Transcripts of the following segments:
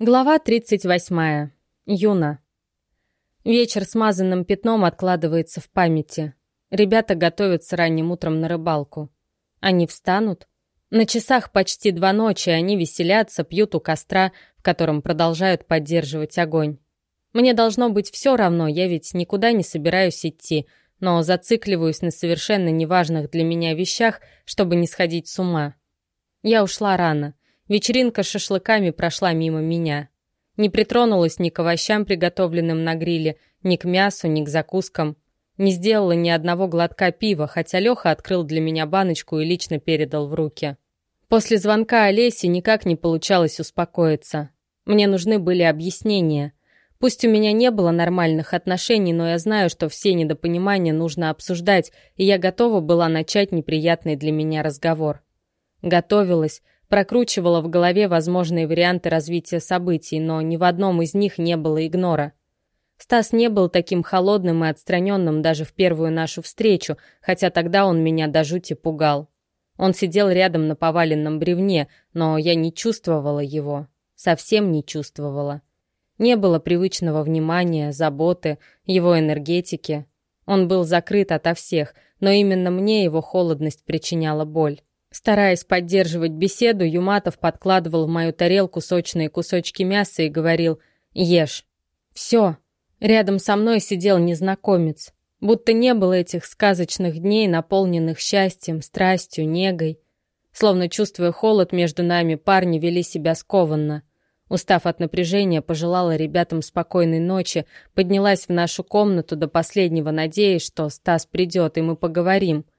Глава 38. Юна. Вечер смазанным пятном откладывается в памяти. Ребята готовятся ранним утром на рыбалку. Они встанут? На часах почти два ночи они веселятся, пьют у костра, в котором продолжают поддерживать огонь. Мне должно быть все равно, я ведь никуда не собираюсь идти, но зацикливаюсь на совершенно неважных для меня вещах, чтобы не сходить с ума. Я ушла рано — Вечеринка с шашлыками прошла мимо меня. Не притронулась ни к овощам, приготовленным на гриле, ни к мясу, ни к закускам. Не сделала ни одного глотка пива, хотя Леха открыл для меня баночку и лично передал в руки. После звонка Олеси никак не получалось успокоиться. Мне нужны были объяснения. Пусть у меня не было нормальных отношений, но я знаю, что все недопонимания нужно обсуждать, и я готова была начать неприятный для меня разговор. Готовилась, Прокручивала в голове возможные варианты развития событий, но ни в одном из них не было игнора. Стас не был таким холодным и отстраненным даже в первую нашу встречу, хотя тогда он меня до жути пугал. Он сидел рядом на поваленном бревне, но я не чувствовала его. Совсем не чувствовала. Не было привычного внимания, заботы, его энергетики. Он был закрыт ото всех, но именно мне его холодность причиняла боль. Стараясь поддерживать беседу, Юматов подкладывал в мою тарелку сочные кусочки мяса и говорил «Ешь». «Все». Рядом со мной сидел незнакомец. Будто не было этих сказочных дней, наполненных счастьем, страстью, негой. Словно чувствуя холод между нами, парни вели себя скованно. Устав от напряжения, пожелала ребятам спокойной ночи, поднялась в нашу комнату до последнего, надеясь, что Стас придет, и мы поговорим —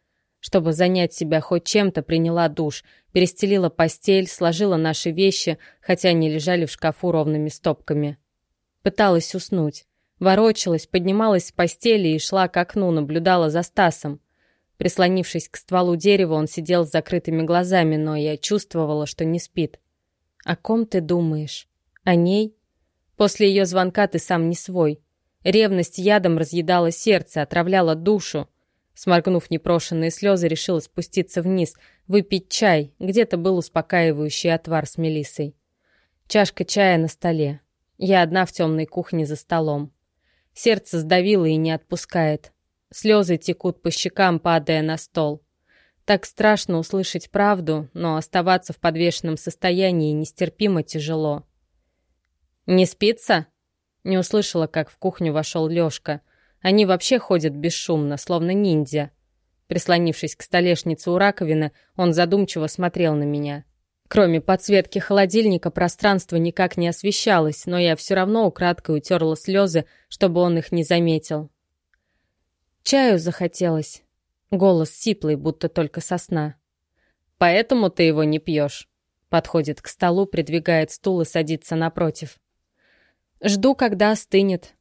чтобы занять себя хоть чем-то, приняла душ, перестелила постель, сложила наши вещи, хотя они лежали в шкафу ровными стопками. Пыталась уснуть. Ворочалась, поднималась с постели и шла к окну, наблюдала за Стасом. Прислонившись к стволу дерева, он сидел с закрытыми глазами, но я чувствовала, что не спит. «О ком ты думаешь? О ней? После ее звонка ты сам не свой. Ревность ядом разъедала сердце, отравляла душу. Сморгнув непрошенные слезы, решила спуститься вниз, выпить чай. Где-то был успокаивающий отвар с мелиссой. Чашка чая на столе. Я одна в темной кухне за столом. Сердце сдавило и не отпускает. Слезы текут по щекам, падая на стол. Так страшно услышать правду, но оставаться в подвешенном состоянии нестерпимо тяжело. «Не спится?» Не услышала, как в кухню вошел Лёшка — они вообще ходят бесшумно, словно ниндзя. Прислонившись к столешнице у раковины, он задумчиво смотрел на меня. Кроме подсветки холодильника, пространство никак не освещалось, но я все равно украдкой утерла слезы, чтобы он их не заметил. Чаю захотелось. Голос сиплый, будто только сосна. «Поэтому ты его не пьешь?» Подходит к столу, придвигает стул и садится напротив. «Жду, когда остынет.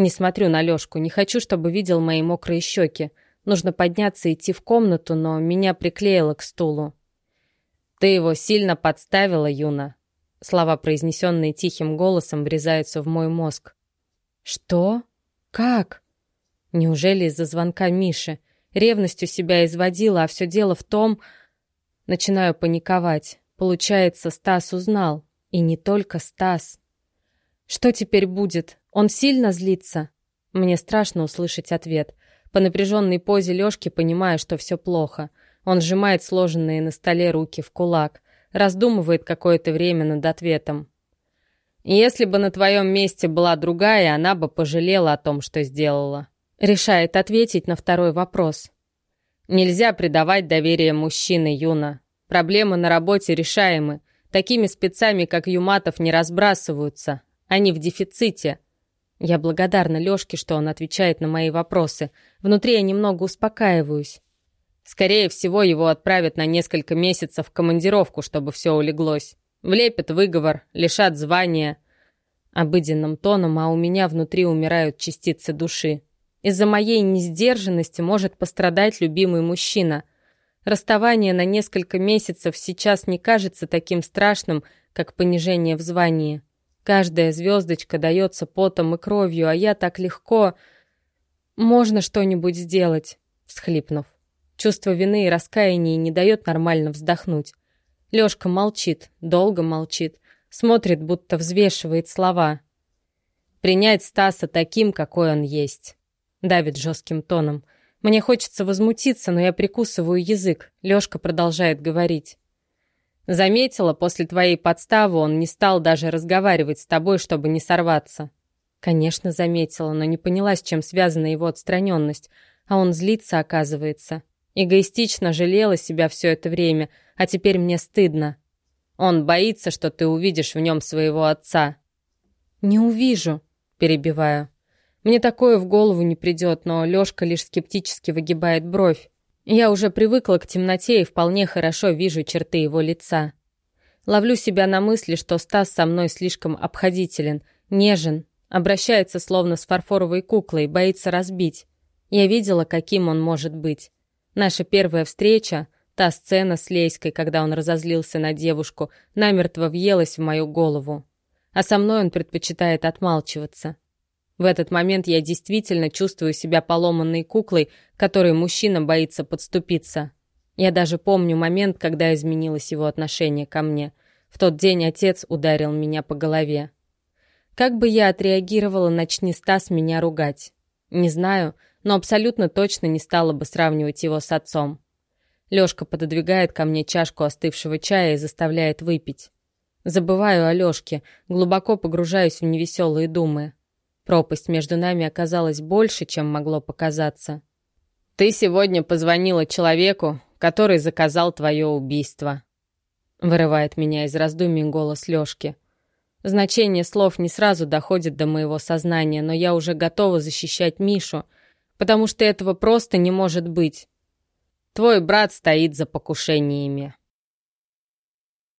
Не смотрю на Лёшку, не хочу, чтобы видел мои мокрые щеки. Нужно подняться и идти в комнату, но меня приклеило к стулу. «Ты его сильно подставила, Юна». Слова, произнесенные тихим голосом, врезаются в мой мозг. «Что? Как?» Неужели из-за звонка Миши? Ревностью себя изводила, а все дело в том... Начинаю паниковать. Получается, Стас узнал. И не только Стас. Что теперь будет? Он сильно злится? Мне страшно услышать ответ. По напряженной позе Лёшки понимаю, что все плохо. Он сжимает сложенные на столе руки в кулак, раздумывает какое-то время над ответом. «Если бы на твоем месте была другая, она бы пожалела о том, что сделала». Решает ответить на второй вопрос. «Нельзя предавать доверие мужчины, Юна. Проблемы на работе решаемы. Такими спецами, как Юматов, не разбрасываются. Они в дефиците. Я благодарна Лёшке, что он отвечает на мои вопросы. Внутри я немного успокаиваюсь. Скорее всего, его отправят на несколько месяцев в командировку, чтобы все улеглось. Влепят выговор, лишат звания. Обыденным тоном, а у меня внутри умирают частицы души. Из-за моей несдержанности может пострадать любимый мужчина. Расставание на несколько месяцев сейчас не кажется таким страшным, как понижение в звании. Каждая звездочка дается потом и кровью, а я так легко... Можно что-нибудь сделать, всхлипнув. Чувство вины и раскаяния не дает нормально вздохнуть. Лёшка молчит, долго молчит. Смотрит, будто взвешивает слова. Принять Стаса таким, какой он есть. Давит жестким тоном. Мне хочется возмутиться, но я прикусываю язык. Лёшка продолжает говорить. Заметила, после твоей подставы он не стал даже разговаривать с тобой, чтобы не сорваться. Конечно, заметила, но не поняла, с чем связана его отстраненность. А он злится, оказывается. Эгоистично жалела себя все это время, а теперь мне стыдно. Он боится, что ты увидишь в нем своего отца. «Не увижу», — перебиваю. Мне такое в голову не придет, но Лёшка лишь скептически выгибает бровь. Я уже привыкла к темноте и вполне хорошо вижу черты его лица. Ловлю себя на мысли, что Стас со мной слишком обходителен, нежен, обращается словно с фарфоровой куклой, боится разбить. Я видела, каким он может быть. Наша первая встреча, та сцена с Лейской, когда он разозлился на девушку, намертво въелась в мою голову. А со мной он предпочитает отмалчиваться. В этот момент я действительно чувствую себя поломанной куклой, которой мужчина боится подступиться. Я даже помню момент, когда изменилось его отношение ко мне. В тот день отец ударил меня по голове. Как бы я отреагировала, начни Стас меня ругать? Не знаю, но абсолютно точно не стала бы сравнивать его с отцом. Лёшка пододвигает ко мне чашку остывшего чая и заставляет выпить. Забываю о Лёшке, глубоко погружаюсь в невеселые думы. Пропасть между нами оказалась больше, чем могло показаться. «Ты сегодня позвонила человеку, который заказал твое убийство», вырывает меня из раздумий голос Лёшки. Значение слов не сразу доходит до моего сознания, но я уже готова защищать Мишу, потому что этого просто не может быть. Твой брат стоит за покушениями.